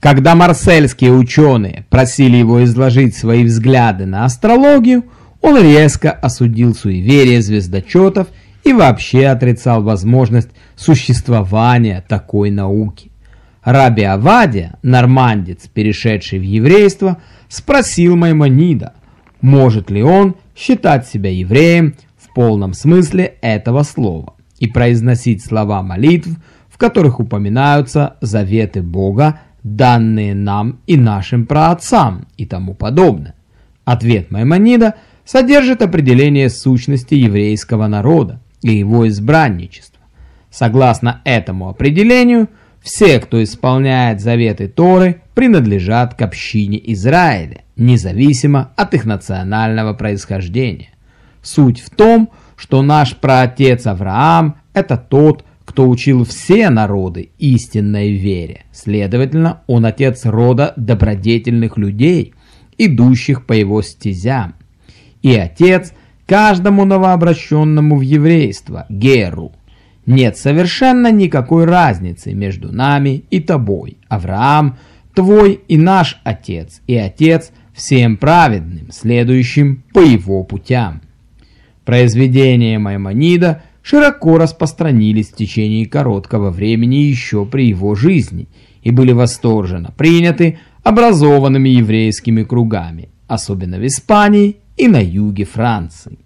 Когда марсельские ученые просили его изложить свои взгляды на астрологию, он резко осудил суеверие звездочетов и вообще отрицал возможность существования такой науки. Раби Авадия, нормандец, перешедший в еврейство, спросил Маймонида, может ли он считать себя евреем в полном смысле этого слова и произносить слова молитв, в которых упоминаются заветы Бога данные нам и нашим праотцам и тому подобное. Ответ Маймонида содержит определение сущности еврейского народа и его избранничества. Согласно этому определению, все, кто исполняет заветы Торы, принадлежат к общине Израиля, независимо от их национального происхождения. Суть в том, что наш праотец Авраам – это тот, кто учил все народы истинной вере. Следовательно, он отец рода добродетельных людей, идущих по его стезям. И отец каждому новообращенному в еврейство, Геру. Нет совершенно никакой разницы между нами и тобой, Авраам, твой и наш отец, и отец всем праведным, следующим по его путям. Произведение Маймонида – широко распространились в течение короткого времени еще при его жизни и были восторженно приняты образованными еврейскими кругами, особенно в Испании и на юге Франции.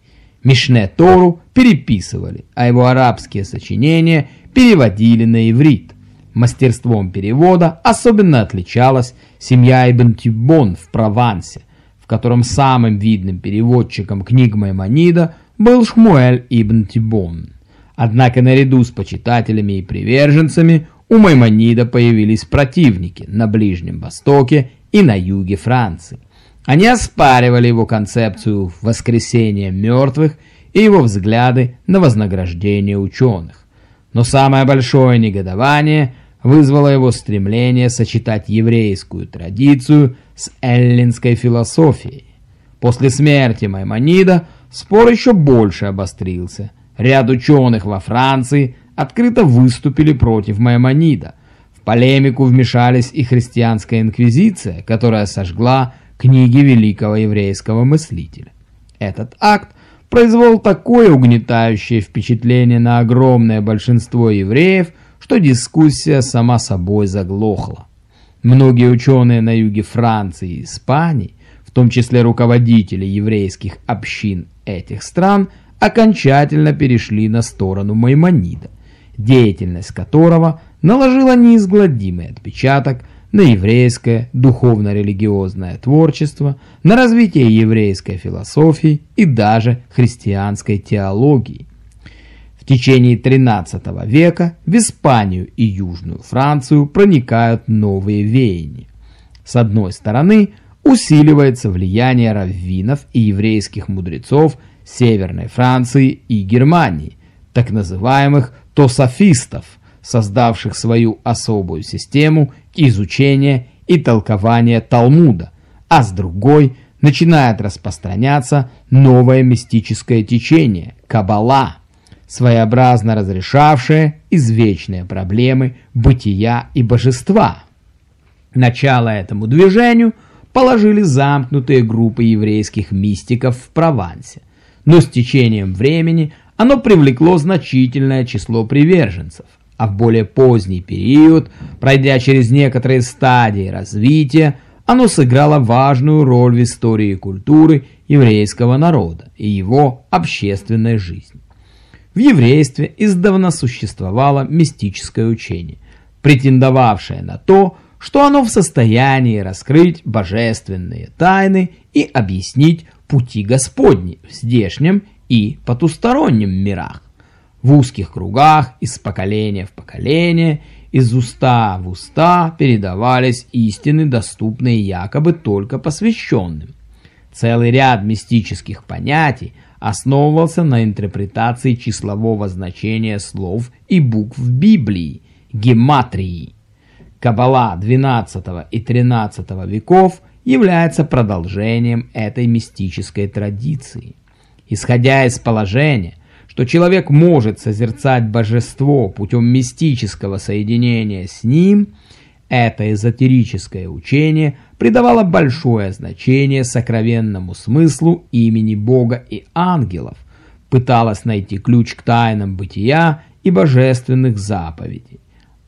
Мишне Тору переписывали, а его арабские сочинения переводили на иврит. Мастерством перевода особенно отличалась семья Ибн Тибон в Провансе, в котором самым видным переводчиком книг Маймонида был Шмуэль ибн Тибон. Однако наряду с почитателями и приверженцами у Маймонида появились противники на Ближнем Востоке и на юге Франции. Они оспаривали его концепцию воскресения мертвых и его взгляды на вознаграждение ученых. Но самое большое негодование вызвало его стремление сочетать еврейскую традицию с эллинской философией. После смерти Маймонида спор еще больше обострился – Ряд ученых во Франции открыто выступили против Маймонида. В полемику вмешались и христианская инквизиция, которая сожгла книги великого еврейского мыслителя. Этот акт произвел такое угнетающее впечатление на огромное большинство евреев, что дискуссия сама собой заглохла. Многие ученые на юге Франции и Испании, в том числе руководители еврейских общин этих стран – окончательно перешли на сторону Маймонида, деятельность которого наложила неизгладимый отпечаток на еврейское духовно-религиозное творчество, на развитие еврейской философии и даже христианской теологии. В течение XIII века в Испанию и Южную Францию проникают новые веяния. С одной стороны, усиливается влияние раввинов и еврейских мудрецов – Северной Франции и Германии, так называемых тософистов, создавших свою особую систему изучения и толкования Талмуда, а с другой начинает распространяться новое мистическое течение – Каббала, своеобразно разрешавшее извечные проблемы бытия и божества. Начало этому движению положили замкнутые группы еврейских мистиков в Провансе – но с течением времени оно привлекло значительное число приверженцев, а в более поздний период, пройдя через некоторые стадии развития, оно сыграло важную роль в истории культуры еврейского народа и его общественной жизни. В еврействе издавна существовало мистическое учение, претендовавшее на то, что оно в состоянии раскрыть божественные тайны и объяснить пути Господни в здешнем и потустороннем мирах, в узких кругах из поколения в поколение, из уста в уста передавались истины, доступные якобы только посвященным. Целый ряд мистических понятий основывался на интерпретации числового значения слов и букв Библии, гематрии. Каббала XII и XIII веков – является продолжением этой мистической традиции. Исходя из положения, что человек может созерцать божество путем мистического соединения с ним, Это эзотерическое учение придавало большое значение сокровенному смыслу имени Бога и ангелов, пыталось найти ключ к тайнам бытия и божественных заповедей.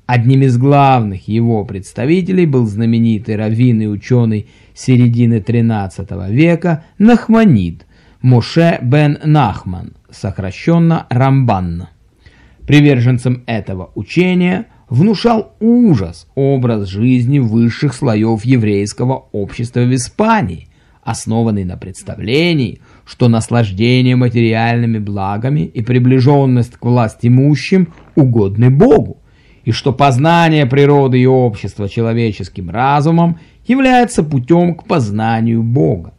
Одним из главных его представителей был знаменитый раввин и ученый середины XIII века Нахманид Моше бен Нахман, сокращенно Рамбан. Приверженцам этого учения внушал ужас образ жизни высших слоев еврейского общества в Испании, основанный на представлении, что наслаждение материальными благами и приближенность к власть имущим угодны Богу, и что познание природы и общества человеческим разумом является путем к познанию Бога.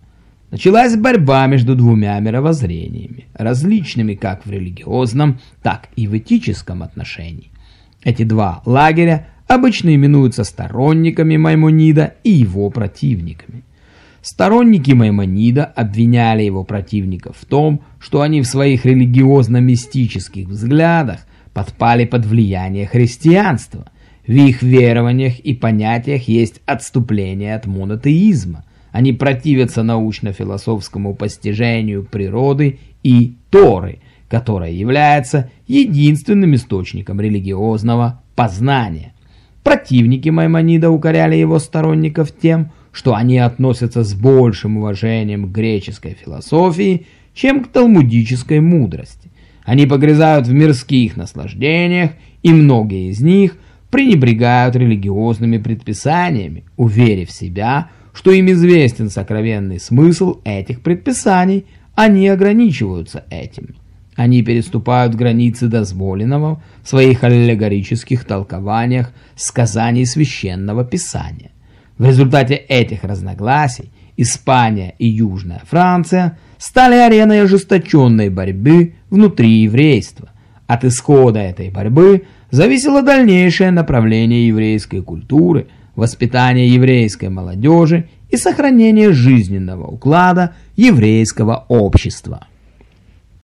Началась борьба между двумя мировоззрениями, различными как в религиозном, так и в этическом отношении. Эти два лагеря обычно именуются сторонниками Маймонида и его противниками. Сторонники Маймонида обвиняли его противников в том, что они в своих религиозно-мистических взглядах подпали под влияние христианства. В их верованиях и понятиях есть отступление от монотеизма. Они противятся научно-философскому постижению природы и Торы, которая является единственным источником религиозного познания. Противники Маймонида укоряли его сторонников тем, что они относятся с большим уважением к греческой философии, чем к талмудической мудрости. Они погрязают в мирских наслаждениях, и многие из них пренебрегают религиозными предписаниями, уверив себя, что им известен сокровенный смысл этих предписаний, они ограничиваются этим. Они переступают границы дозволенного в своих аллегорических толкованиях сказаний священного писания. В результате этих разногласий Испания и Южная Франция стали ареной ожесточенной борьбы внутри еврейства. От исхода этой борьбы зависело дальнейшее направление еврейской культуры, воспитание еврейской молодежи и сохранение жизненного уклада еврейского общества.